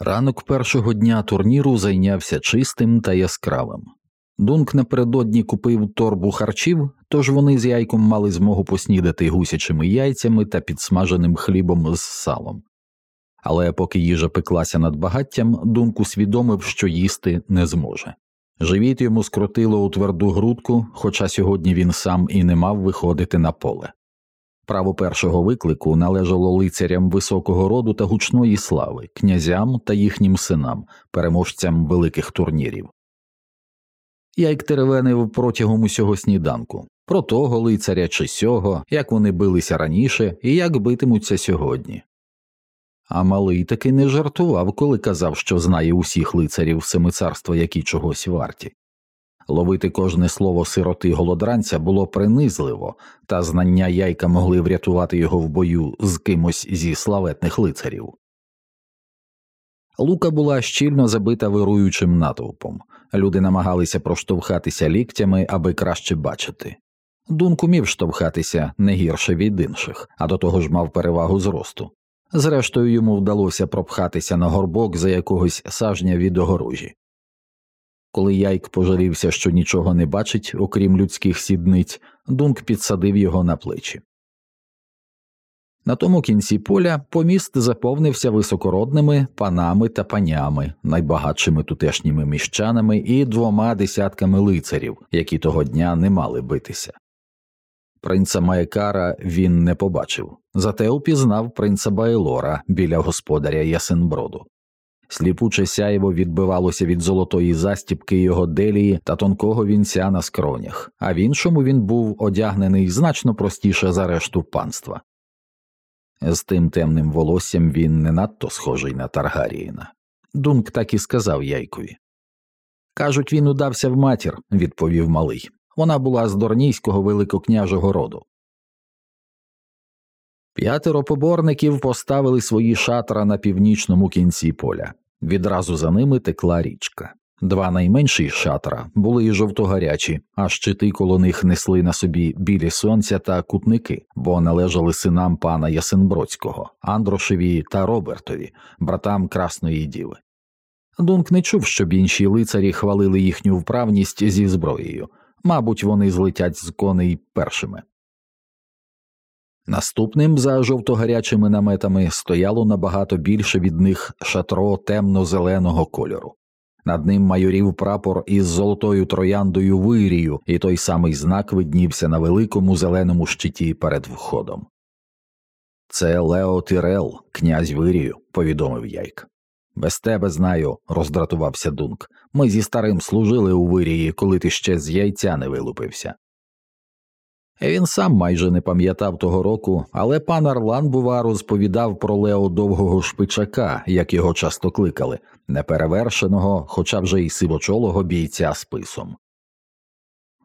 Ранок першого дня турніру зайнявся чистим та яскравим. Дунк напередодні купив торбу харчів, тож вони з яйком мали змогу поснідати гусячими яйцями та підсмаженим хлібом з салом. Але поки їжа пеклася над багаттям, Дунк усвідомив, що їсти не зможе. Живіт йому скрутило у тверду грудку, хоча сьогодні він сам і не мав виходити на поле. Право першого виклику належало лицарям високого роду та гучної слави, князям та їхнім синам, переможцям великих турнірів. Яйк теревенив протягом усього сніданку про того лицаря чи сього, як вони билися раніше і як битимуться сьогодні. А малий таки не жартував, коли казав, що знає усіх лицарів семицарства, які чогось варті. Ловити кожне слово сироти голодранця було принизливо, та знання яйка могли врятувати його в бою з кимось зі славетних лицарів. Лука була щільно забита вируючим натовпом. Люди намагалися проштовхатися ліктями, аби краще бачити. Дунк умів штовхатися не гірше від інших, а до того ж мав перевагу зросту. Зрештою, йому вдалося пропхатися на горбок за якогось сажня від огорожі. Коли Яйк пожалівся, що нічого не бачить, окрім людських сідниць, Дунк підсадив його на плечі. На тому кінці поля поміст заповнився високородними панами та панями, найбагатшими тутешніми міщанами і двома десятками лицарів, які того дня не мали битися. Принца Маекара він не побачив, зате упізнав принца Байлора біля господаря Ясенброду. Сліпуче сяйво відбивалося від золотої застіпки його делії та тонкого вінця на скронях, а в іншому він був одягнений значно простіше за решту панства. З тим темним волоссям він не надто схожий на Таргаріїна. Дунк так і сказав Яйкові. Кажуть, він удався в матір, відповів малий. Вона була з дорнійського великокняжого роду. П'ятеро поборників поставили свої шатра на північному кінці поля. Відразу за ними текла річка. Два найменші шатра були й жовтогарячі, а щити коло них несли на собі білі сонця та кутники, бо належали синам пана Ясенбродського, Андрошеві та Робертові, братам Красної Діви. Дунк не чув, щоб інші лицарі хвалили їхню вправність зі зброєю, мабуть, вони злетять з коней першими. Наступним за жовтогарячими наметами стояло набагато більше від них шатро темно-зеленого кольору. Над ним майорів прапор із золотою трояндою вирію, і той самий знак виднівся на великому зеленому щиті перед входом. Це Лео Тирел, князь вирію, повідомив Яйк. Без тебе знаю, роздратувався Дунк. Ми зі старим служили у вирії, коли ти ще з яйця не вилупився. Він сам майже не пам'ятав того року, але пан Арлан, бува, розповідав про Лео довгого шпичака, як його часто кликали, неперевершеного, хоча вже й сивочолого бійця списом.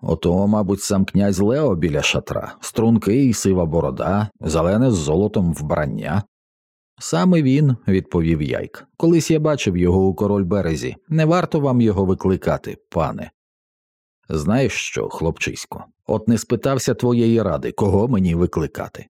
Ото, мабуть, сам князь Лео біля шатра, стрункий сива борода, зелене з золотом вбрання. Саме він, відповів Яйк. Колись я бачив його у король березі. Не варто вам його викликати, пане. Знаєш що, хлопчисько, от не спитався твоєї ради, кого мені викликати.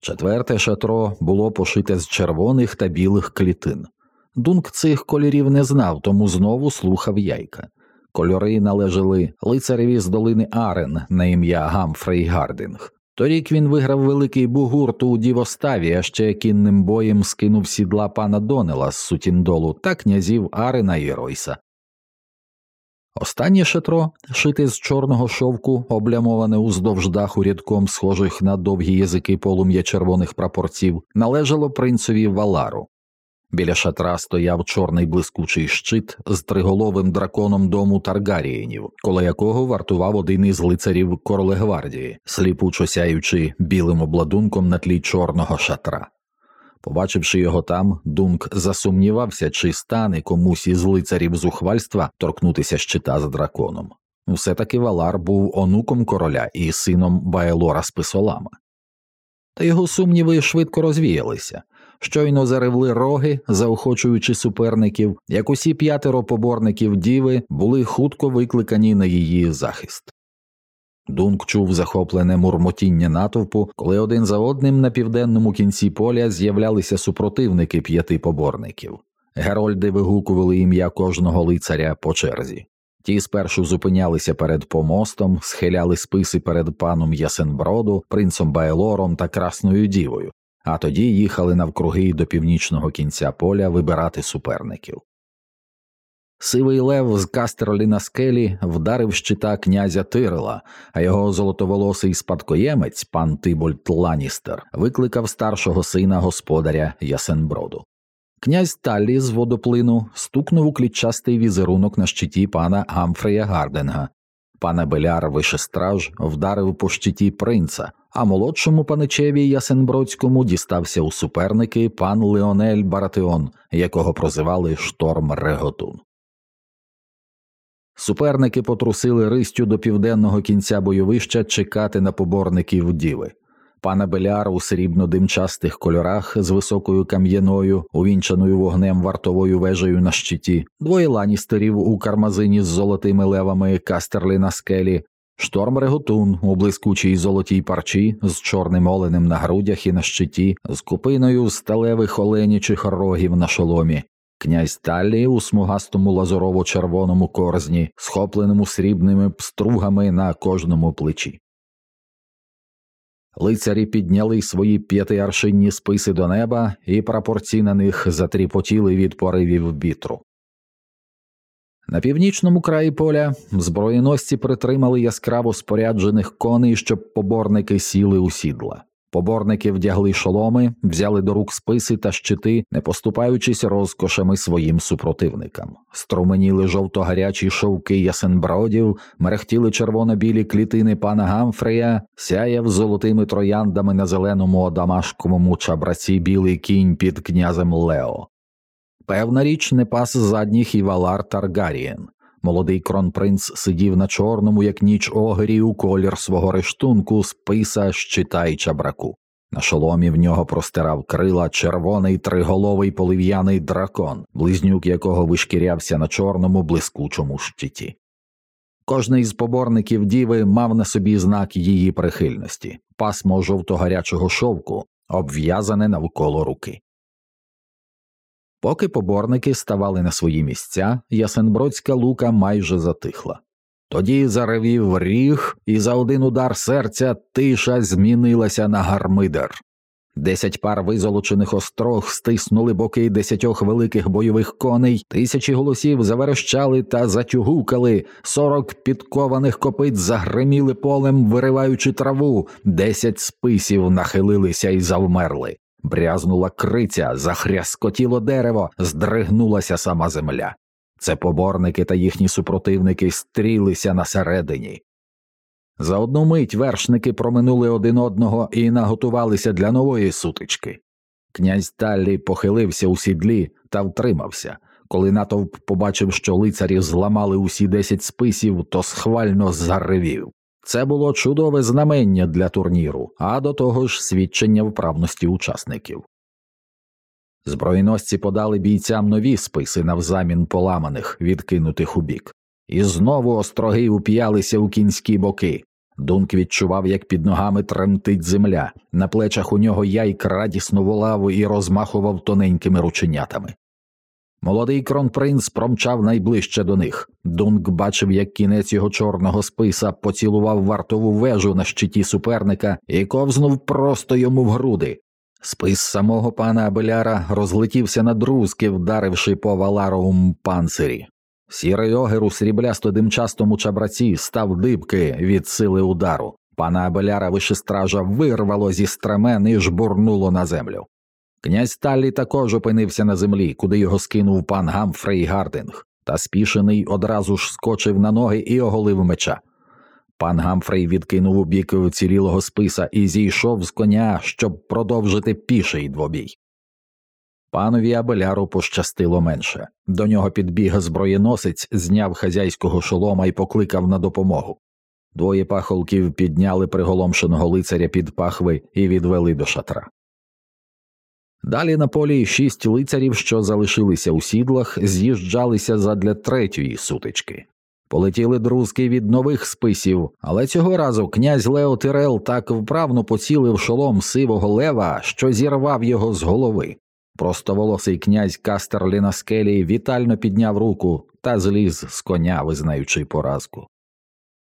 Четверте шатро було пошите з червоних та білих клітин. Дунк цих кольорів не знав, тому знову слухав яйка. Кольори належали лицареві з долини Арен на ім'я Гамфрей Гардинг. Торік він виграв великий бугурт у Дівоставі, а ще кінним боєм скинув сідла пана Донела з Сутіндолу та князів Арена і Ройса. Останнє шатро, шите з чорного шовку, облямоване уздовж даху рядком схожих на довгі язики полум'я червоних прапорців, належало принцеві Валару. Біля шатра стояв чорний блискучий щит з триголовим драконом дому Таргарієнів, коло якого вартував один із лицарів Корлегвардії, сліпучо сяючи білим обладунком на тлі чорного шатра. Побачивши його там, Дунк засумнівався, чи стане комусь із лицарів зухвальства торкнутися щита з драконом. Все таки Валар був онуком короля і сином Байлора Списолама. Та його сумніви швидко розвіялися. Щойно заревли роги, заохочуючи суперників, як усі п'ятеро поборників діви були хутко викликані на її захист. Дунк чув захоплене мурмотіння натовпу, коли один за одним на південному кінці поля з'являлися супротивники п'яти поборників. Герольди вигукували ім'я кожного лицаря по черзі. Ті спершу зупинялися перед помостом, схиляли списи перед паном Ясенброду, принцом Байлором та Красною Дівою, а тоді їхали навкруги до північного кінця поля вибирати суперників. Сивий лев з Кастерлі на скелі вдарив щита князя Тирила, а його золотоволосий спадкоємець, пан Тибольд Ланістер, викликав старшого сина господаря Ясенброду. Князь Таллі з водоплину стукнув у клітчастий візерунок на щиті пана Гамфрея Гарденга. Пана Беляр Вишестраж вдарив по щиті принца, а молодшому паничеві Ясенбродському дістався у суперники пан Леонель Баратеон, якого прозивали Шторм Реготун. Суперники потрусили ристю до південного кінця бойовища чекати на поборників діви. Пана Беляр у срібно-димчастих кольорах з високою кам'яною, увінчаною вогнем вартовою вежею на щиті, двоє ланістерів у кармазині з золотими левами кастерлі на скелі, шторм Реготун у блискучій золотій парчі з чорним оленем на грудях і на щиті, з купиною сталевих оленячих рогів на шоломі. Князь Таллі у смугастому лазурово-червоному корзні, схопленому срібними пстругами на кожному плечі. Лицарі підняли свої п'ятиаршинні списи до неба, і прапорці на них затріпотіли від поривів вітру. На північному краї поля зброєносці притримали яскраво споряджених коней, щоб поборники сіли у сідла. Поборники вдягли шоломи, взяли до рук списи та щити, не поступаючись розкошами своїм супротивникам. Струменіли жовто-гарячі шовки ясенбродів, мерехтіли червоно-білі клітини пана Гамфрея, сяяв золотими трояндами на зеленому одамашковому чабраці білий кінь під князем Лео. Певна річ не пас задніх і Валар Таргарієн. Молодий кронпринц сидів на чорному, як ніч огері, у колір свого рештунку, списа, щита й чабраку. На шоломі в нього простирав крила червоний триголовий полив'яний дракон, близнюк якого вишкірявся на чорному блискучому щиті. Кожний з поборників діви мав на собі знак її прихильності пасмо жовто-гарячого шовку, обв'язане навколо руки. Поки поборники ставали на свої місця, ясенбродська лука майже затихла. Тоді заревів ріг, і за один удар серця тиша змінилася на гармидер. Десять пар визолочених острог стиснули боки десятьох великих бойових коней, тисячі голосів заверещали та затюгукали, сорок підкованих копит загриміли полем, вириваючи траву, десять списів нахилилися і завмерли. Брязнула криця, захряскотіло дерево, здригнулася сама земля. Це поборники та їхні супротивники стрілися на середині. За одну мить вершники проминули один одного і наготувалися для нової сутички. Князь Таллі похилився у сідлі та втримався. Коли натовп побачив, що лицарі зламали усі десять списів, то схвально заревів. Це було чудове знамення для турніру, а до того ж свідчення вправності учасників. Збройносці подали бійцям нові списи навзамін поламаних, відкинутих у бік. і знову остроги уп'ялися у кінські боки. Дунк відчував, як під ногами тремтить земля, на плечах у нього яйк радісно волав і розмахував тоненькими рученятами. Молодий кронпринц промчав найближче до них. Дунк бачив, як кінець його чорного списа поцілував вартову вежу на щиті суперника і ковзнув просто йому в груди. Спис самого пана Абеляра розлетівся на друзки, вдаривши по валаровому панцирі. Сірий огер у сріблясто димчастому чабраці став дибки від сили удару. Пана Абеляра вишестража вирвало зі стремен і жбурнуло на землю. Князь Таллі також опинився на землі, куди його скинув пан Гамфрей Гардинг, та спішений одразу ж скочив на ноги і оголив меча. Пан Гамфрей відкинув у бік цілілого списа і зійшов з коня, щоб продовжити піший двобій. Панові Абеляру пощастило менше. До нього підбіг зброєносець, зняв хазяйського шолома і покликав на допомогу. Двоє пахолків підняли приголомшеного лицаря під пахви і відвели до шатра. Далі на полі шість лицарів, що залишилися у сідлах, з'їжджалися задля третьої сутички. Полетіли друзки від нових списів, але цього разу князь Лео Тирел так вправно поцілив шолом сивого лева, що зірвав його з голови. Простоволосий князь Кастерлі на скелі вітально підняв руку та зліз з коня, визнаючи поразку.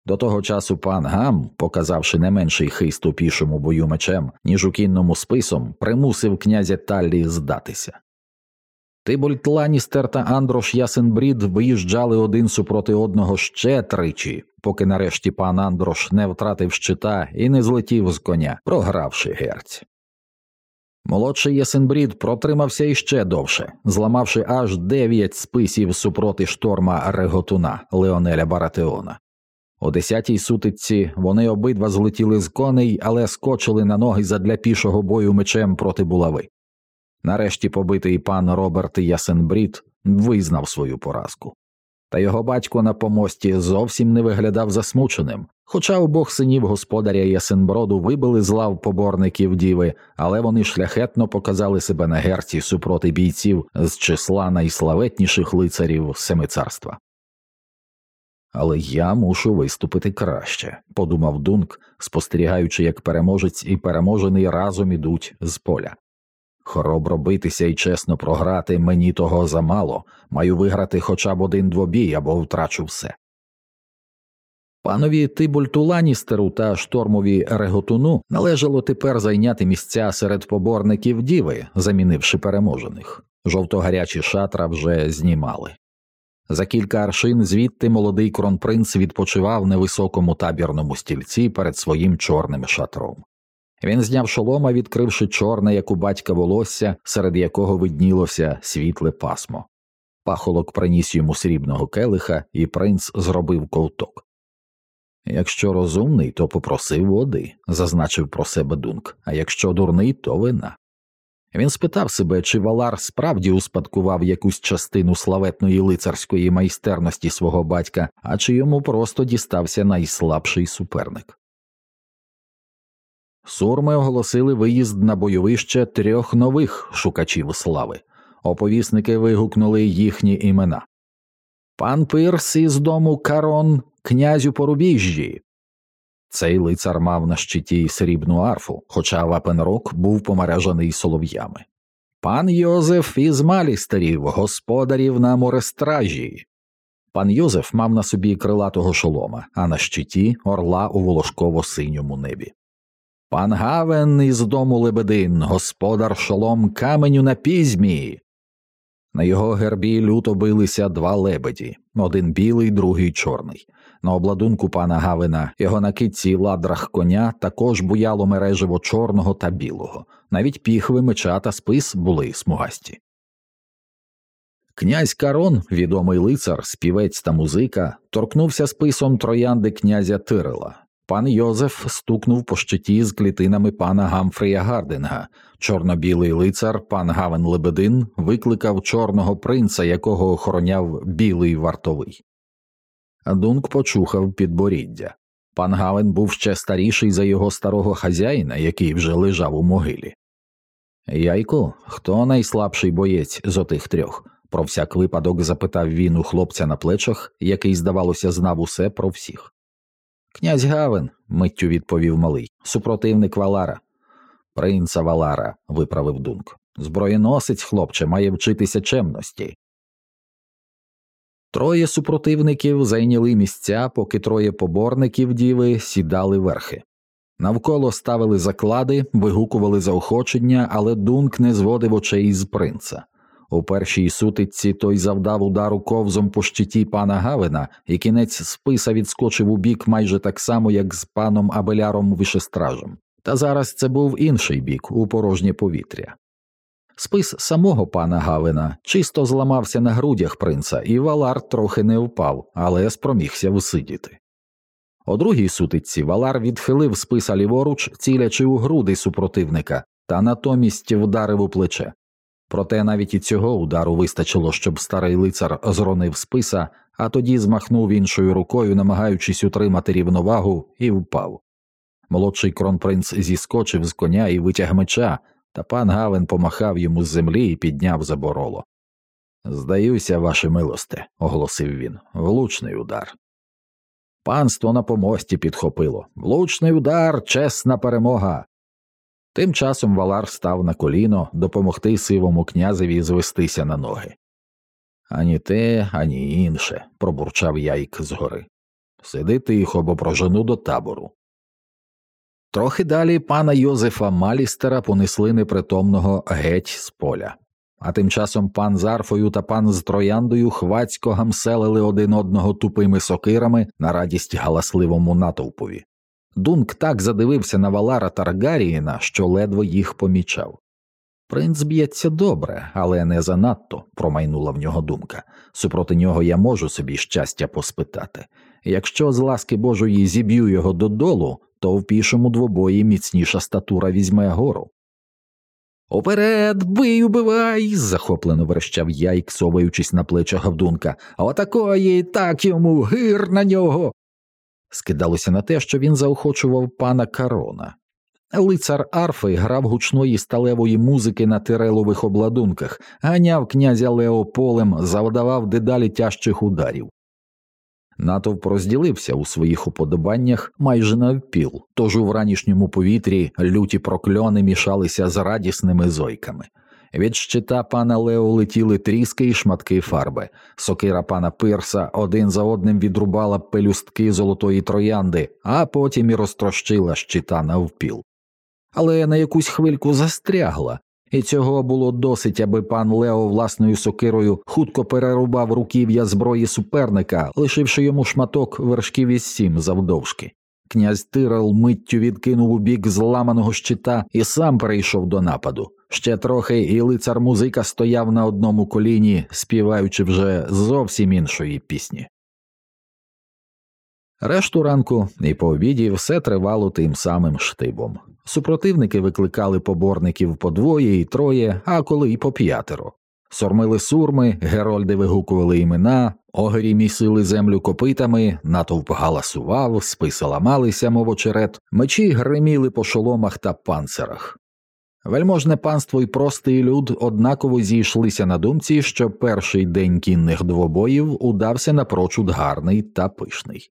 До того часу пан Гам, показавши не менший хист у пішому бою мечем, ніж у кінному списом, примусив князя Таллі здатися. Тибольт Ланістер та Андрош Ясенбрід виїжджали один супроти одного ще тричі, поки нарешті пан Андрош не втратив щита і не злетів з коня, програвши герць. Молодший Ясенбрід протримався іще довше, зламавши аж дев'ять списів супроти шторма Реготуна Леонеля Баратеона. О десятій сутичці вони обидва злетіли з коней, але скочили на ноги задля пішого бою мечем проти булави. Нарешті побитий пан Роберт Ясенбрід визнав свою поразку. Та його батько на помості зовсім не виглядав засмученим, хоча обох синів господаря Ясенброду вибили з лав поборників діви, але вони шляхетно показали себе на герці супроти бійців з числа найславетніших лицарів Семицарства. Але я мушу виступити краще, подумав Дунк, спостерігаючи, як переможець і переможений разом ідуть з поля. Хоробро битися і чесно програти мені того замало, маю виграти хоча б один двобій або втрачу все. Панові Тибульту Ланістеру та штормові Реготуну належало тепер зайняти місця серед поборників діви, замінивши переможених. Жовтогарячі шатра вже знімали. За кілька аршин звідти молодий кронпринц відпочивав на високому табірному стільці перед своїм чорним шатром. Він зняв шолома, відкривши чорне, як у батька волосся, серед якого виднілося світле пасмо. Пахолок приніс йому срібного келиха, і принц зробив ковток. Якщо розумний, то попросив води, зазначив про себе дунк, а якщо дурний, то вина. Він спитав себе, чи Валар справді успадкував якусь частину славетної лицарської майстерності свого батька, а чи йому просто дістався найслабший суперник. Сурми оголосили виїзд на бойовище трьох нових шукачів слави. Оповісники вигукнули їхні імена. Пан Пирс із дому Карон, князю Порубіжжі. Цей лицар мав на щиті срібну арфу, хоча Вапенрок був помережений солов'ями. Пан Йозеф із Малістерів, господарів на морестражі. Пан Йозеф мав на собі крилатого шолома, а на щиті орла у волошково синьому небі. Пан Гавен із дому Лебедин, господар шолом каменю на пізьмі. На його гербі люто билися два лебеді один білий, другий чорний. На обладунку пана Гавена його на китці ладрах коня також буяло мереживо чорного та білого, навіть піхви, меча та спис були смугасті. Князь Карон, відомий лицар, співець та музика, торкнувся списом троянди князя Тирила. Пан Йозеф стукнув по щиті з клітинами пана Гамфрія Гардинга. Чорно-білий лицар, пан Гавен Лебедин, викликав чорного принца, якого охороняв білий вартовий. Дунк почухав підборіддя. Пан Гавен був ще старіший за його старого хазяїна, який вже лежав у могилі. Яйку, хто найслабший боєць з отих трьох? Про всяк випадок запитав він у хлопця на плечах, який, здавалося, знав усе про всіх. Князь Гавен, миттю відповів малий, супротивник Валара. Принца Валара, виправив Дунк. Зброєносець, хлопче, має вчитися чемності. Троє супротивників зайняли місця, поки троє поборників діви сідали верхи. Навколо ставили заклади, вигукували заохочення, але Дунк не зводив очей з принца. У першій сутичці той завдав удару ковзом по щиті пана Гавена, і кінець списа відскочив у бік майже так само, як з паном Абеляром Вишестражем. Та зараз це був інший бік у порожнє повітря. Спис самого пана Гавена чисто зламався на грудях принца, і Валар трохи не впав, але спромігся всидіти. У другій сутичці Валар відхилив списа ліворуч, цілячи у груди супротивника, та натомість вдарив у плече. Проте навіть і цього удару вистачило, щоб старий лицар зронив списа, а тоді змахнув іншою рукою, намагаючись утримати рівновагу, і впав. Молодший кронпринц зіскочив з коня і витяг меча, та пан Гавен помахав йому з землі і підняв забороло. Здаюся, ваше милосте, оголосив він, влучний удар. Панство на помості підхопило. Влучний удар, чесна перемога. Тим часом Валар став на коліно допомогти сивому князеві звестися на ноги. Ані те, ані інше, пробурчав яйк згори. Сиди тихо, бо прожену до табору. Трохи далі пана Йозефа Малістера понесли непритомного геть з поля. А тим часом пан з арфою та пан з трояндою хвацько гамселили один одного тупими сокирами на радість галасливому натовпові. Дунк так задивився на Валара Таргаріїна, що ледве їх помічав. Принц б'ється добре, але не занадто, промайнула в нього думка. Супроти нього я можу собі щастя поспитати. Якщо з ласки Божої зіб'ю його додолу, то в пішому двобої міцніша статура візьме гору. Оперед, бий, убивай. захоплено верещав яйк, соваючись на плечах Гавдунка. Отакої, так йому, гир на нього. Скидалося на те, що він заохочував пана Карона. Лицар арфи грав гучної сталевої музики на тирелових обладунках, ганяв князя Леополем, завдавав дедалі тяжчих ударів. Натовп розділився у своїх уподобаннях майже навпіл, тож у вранішньому повітрі люті прокльони мішалися з радісними зойками. Від щита пана Лео летіли тріски і шматки фарби, сокира пана Пирса один за одним відрубала пелюстки золотої троянди, а потім і розтрощила щита навпіл. Але на якусь хвильку застрягла, і цього було досить, аби пан Лео власною сокирою хутко перерубав руків'я зброї суперника, лишивши йому шматок вершків із сім завдовжки. Князь Тирел миттю відкинув у бік зламаного щита і сам перейшов до нападу. Ще трохи, і лицар музика стояв на одному коліні, співаючи вже зовсім іншої пісні. Решту ранку і по обіді все тривало тим самим штибом. Супротивники викликали поборників по двоє і троє, а коли й по п'ятеро. Сормили сурми, герольди вигукували імена, огері місили землю копитами, натовп галасував, списи ламалися, мов очерет, мечі гриміли по шоломах та панцирах. Вельможне панство і простий люд однаково зійшлися на думці, що перший день кінних двобоїв удався напрочуд гарний та пишний.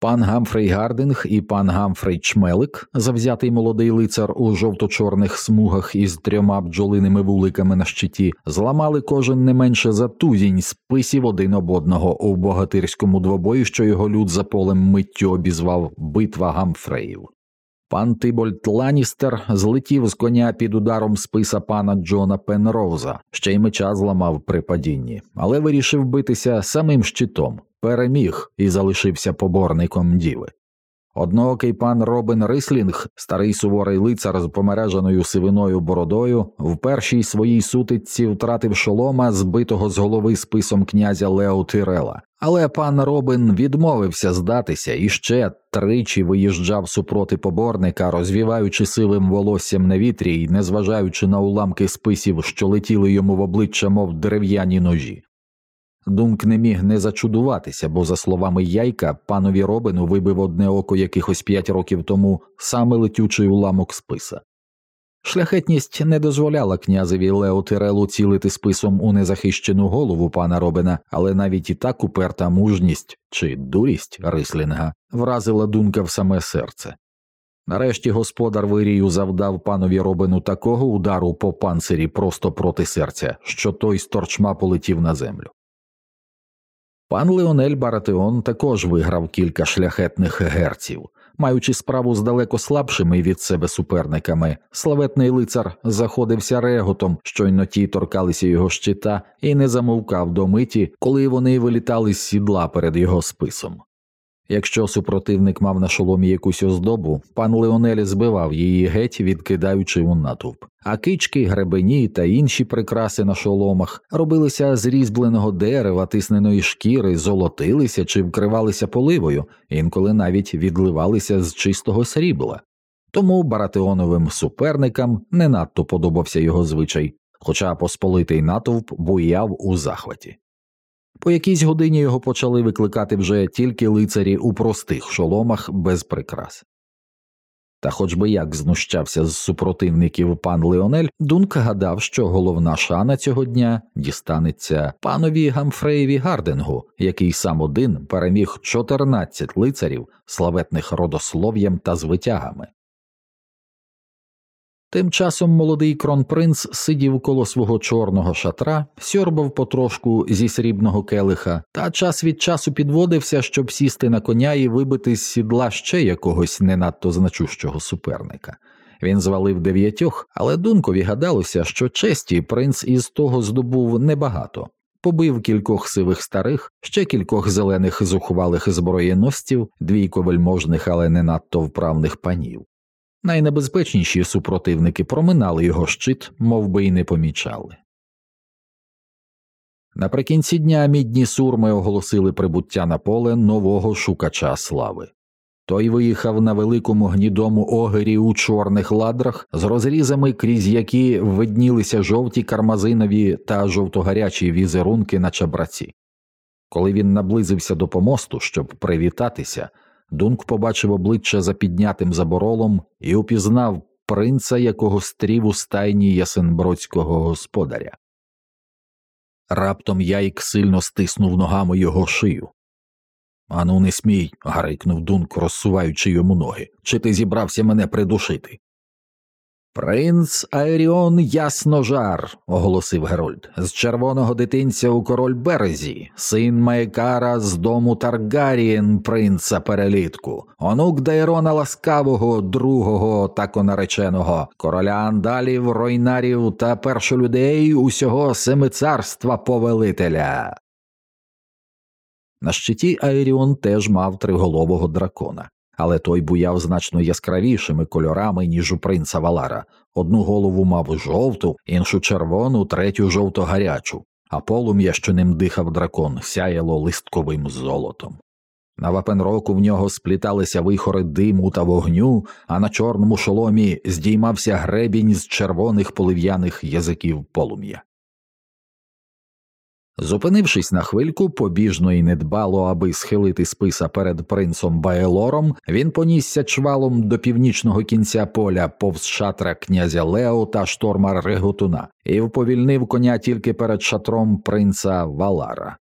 Пан Гамфрей Гардинг і пан Гамфрей Чмелик, завзятий молодий лицар у жовто-чорних смугах із трьома бджолиними вуликами на щиті, зламали кожен не менше за тузінь списів один об одного у богатирському двобої, що його люд за полем миттю обізвав Битва Гамфреїв. Пан Тибольд Ланістер злетів з коня під ударом списа пана Джона Пенроуза, ще й меча зламав при падінні, але вирішив битися самим щитом переміг і залишився поборником діви. Одноокий пан Робин Рислінг, старий суворий лицар з помереженою сивиною бородою, в першій своїй сутичці втратив шолома, збитого з голови списом князя Лео Тирела. Але пан Робин відмовився здатися і ще тричі виїжджав супроти поборника, розвіваючи сивим волоссям на вітрі й незважаючи на уламки списів, що летіли йому в обличчя, мов дерев'яні ножі. Думк не міг не зачудуватися, бо, за словами яйка, панові Робину вибив одне око якихось п'ять років тому саме летючий уламок списа. Шляхетність не дозволяла князеві Лео Тирелу цілити списом у незахищену голову пана Робина, але навіть і так уперта мужність чи дурість Рислінга вразила думка в саме серце. Нарешті господар вирію завдав панові Робину такого удару по панцирі просто проти серця, що той з торчма полетів на землю. Пан Леонель Баратеон також виграв кілька шляхетних герців. Маючи справу з далеко слабшими від себе суперниками, славетний лицар заходився реготом, щойно ті торкалися його щита, і не замовкав до миті, коли вони вилітали з сідла перед його списом. Якщо супротивник мав на шоломі якусь оздобу, пан Леонель збивав її геть, відкидаючи у натовп, а кички, гребені та інші прикраси на шоломах робилися з різьбленого дерева, тисненої шкіри, золотилися чи вкривалися поливою, інколи навіть відливалися з чистого срібла. Тому баратеоновим суперникам не надто подобався його звичай, хоча посполитий натовп буяв у захваті. По якійсь годині його почали викликати вже тільки лицарі у простих шоломах без прикрас. Та хоч би як знущався з супротивників пан Леонель, Дунк гадав, що головна шана цього дня дістанеться панові Гамфреєві Гардингу, який сам один переміг 14 лицарів, славетних родослов'ям та звитягами. Тим часом молодий кронпринц сидів коло свого чорного шатра, сьорбав потрошку зі срібного келиха, та час від часу підводився, щоб сісти на коня і вибити з сідла ще якогось не надто значущого суперника. Він звалив дев'ятьох, але дункові гадалося, що честі принц із того здобув небагато. Побив кількох сивих старих, ще кількох зелених зухвалих зброєносців, двійко вельможних, але не надто вправних панів. Найнебезпечніші супротивники проминали його щит, мов би й не помічали. Наприкінці дня мідні сурми оголосили прибуття на поле нового шукача слави. Той виїхав на великому гнідому огері у чорних ладрах, з розрізами, крізь які виднілися жовті кармазинові та жовтогарячі візерунки на чабраці. Коли він наблизився до помосту, щоб привітатися, Дунк побачив обличчя за піднятим заборолом і упізнав принца, якого стрів у стайні ясенбродського господаря. Раптом яйк сильно стиснув ногами його шию. Ану, не смій. гарикнув Дунк, розсуваючи йому ноги. Чи ти зібрався мене придушити? Принц Айріон Ясножар, оголосив Герольд, з червоного дитинця у король березі, син Майкара з дому Таргарієн, принца перелітку, онук Дайрона Ласкавого, другого таконареченого, короля андалів, ройнарів та першолюдей усього семицарства повелителя. На щиті Айріон теж мав триголового дракона але той буяв значно яскравішими кольорами, ніж у принца Валара. Одну голову мав жовту, іншу червону, третю жовто гарячу, а полум'я, що ним дихав дракон, сяяло листковим золотом. На вапенроку в нього спліталися вихори диму та вогню, а на чорному шоломі здіймався гребінь з червоних полив'яних язиків полум'я. Зупинившись на хвильку, побіжно і недбало, аби схилити списа перед принцом Баелором, він понісся чвалом до північного кінця поля повз шатра князя Лео та штормар Реготуна і вповільнив коня тільки перед шатром принца Валара.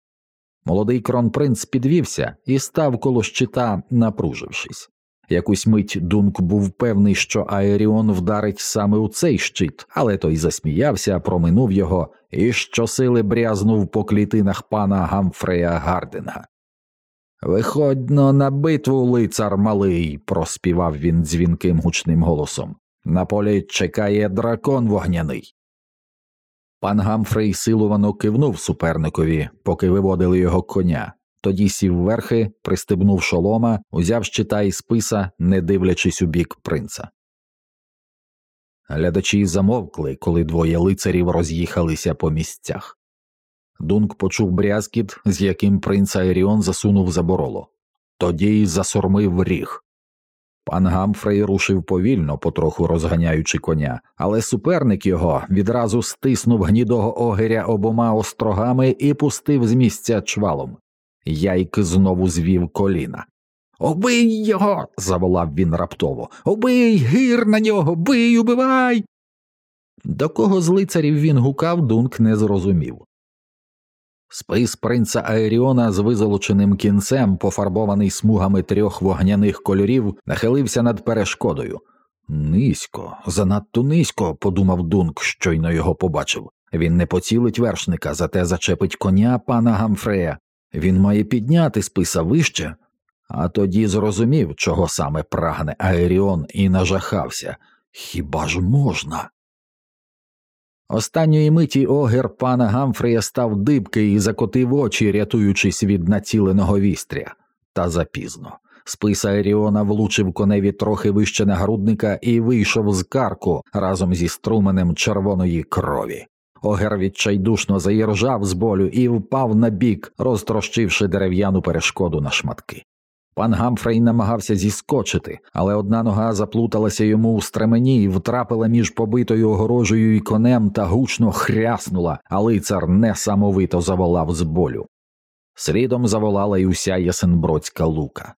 Молодий кронпринц підвівся і став коло щита, напружившись. Якусь мить Дунк був певний, що Аеріон вдарить саме у цей щит, але той засміявся, проминув його і щосили брязнув по клітинах пана Гамфрея Гардена. Виходьно на битву, лицар малий, проспівав він дзвінким гучним голосом. На полі чекає дракон вогняний. Пан Гамфрей силувано кивнув суперникові, поки виводили його коня, тоді сів верхи, пристебнув шолома, узяв щита і списа, не дивлячись у бік принца. Глядачі замовкли, коли двоє лицарів роз'їхалися по місцях. Дунк почув брязкіт, з яким принц Айріон засунув забороло. Тоді й засормив ріг. Пан Гамфрей рушив повільно, потроху розганяючи коня, але суперник його відразу стиснув гнідого огиря обома острогами і пустив з місця чвалом. Яйк знову звів коліна. Обий його. заволав він раптово. Обий, гир на нього, бий, убивай. До кого з лицарів він гукав, Дунк не зрозумів. Спис принца Аеріона з визолоченим кінцем, пофарбований смугами трьох вогняних кольорів, нахилився над перешкодою. Низько, занадто низько, подумав Дунк, щойно його побачив. Він не поцілить вершника, зате зачепить коня пана Гамфрея. Він має підняти списа вище, а тоді зрозумів, чого саме прагне Аеріон, і нажахався хіба ж можна? Останньої миті огір пана Гамфрея став дибкий і закотив очі, рятуючись від націленого вістря, та запізно. Спис Аеріона влучив коневі трохи вище нагрудника і вийшов з карку разом зі струменем червоної крові. Огер відчайдушно заіржав з болю і впав на бік, розтрощивши дерев'яну перешкоду на шматки. Пан Гамфрей намагався зіскочити, але одна нога заплуталася йому у стремені і втрапила між побитою огорожею і конем та гучно хряснула, а лицар несамовито заволав з болю. Слідом заволала й уся ясенбродська лука.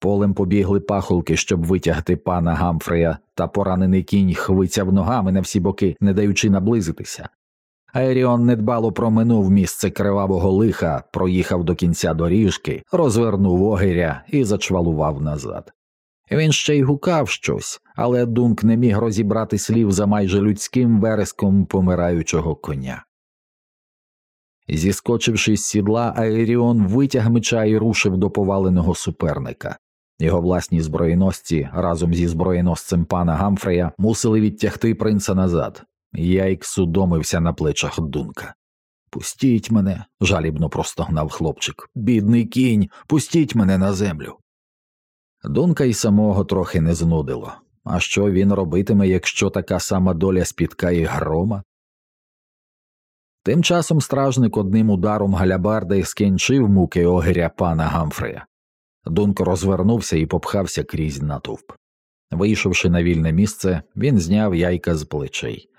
Полем побігли пахолки, щоб витягти пана Гамфрея, та поранений кінь хвицяв ногами на всі боки, не даючи наблизитися. Аеріон недбало проминув місце кривавого лиха, проїхав до кінця доріжки, розвернув огиря і зачвалував назад. Він ще й гукав щось, але Дунк не міг розібрати слів за майже людським вереском помираючого коня. Зіскочивши з сідла, Аеріон витяг меча і рушив до поваленого суперника. Його власні зброєносці разом зі зброєносцем пана Гамфрея мусили відтягти принца назад. Яйк судомився на плечах Дунка. Пустіть мене, жалібно простогнав хлопчик. Бідний кінь, пустіть мене на землю. Дунка й самого трохи не знудило. А що він робитиме, якщо така сама доля спіткає грома? Тим часом стражник одним ударом галябарди скінчив муки огиря пана Гамфрея. Дунк розвернувся і попхався крізь натовп. Вийшовши на вільне місце, він зняв яйка з плечей.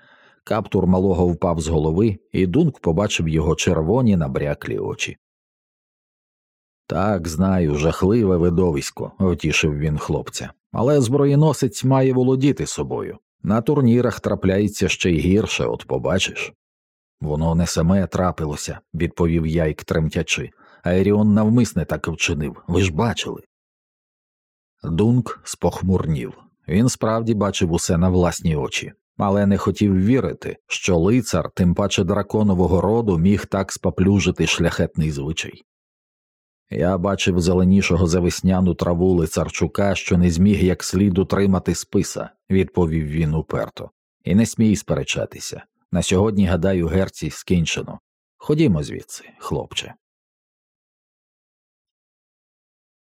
Каптур малого впав з голови, і Дунк побачив його червоні набряклі очі. Так, знаю, жахливе видовисько, втішив він хлопця, але зброєносець має володіти собою. На турнірах трапляється ще й гірше, от побачиш. Воно не саме трапилося, відповів яйк тремтячи. Аеріон навмисне так вчинив, ви ж бачили. Дунк спохмурнів. Він справді бачив усе на власні очі, але не хотів вірити, що лицар, тим паче драконового роду, міг так споплюжити шляхетний звичай. Я бачив зеленішого за весняну траву лицарчука, що не зміг як слід утримати списа, відповів він уперто, і не смій сперечатися. На сьогодні, гадаю, герці скінчено. Ходімо звідси, хлопче.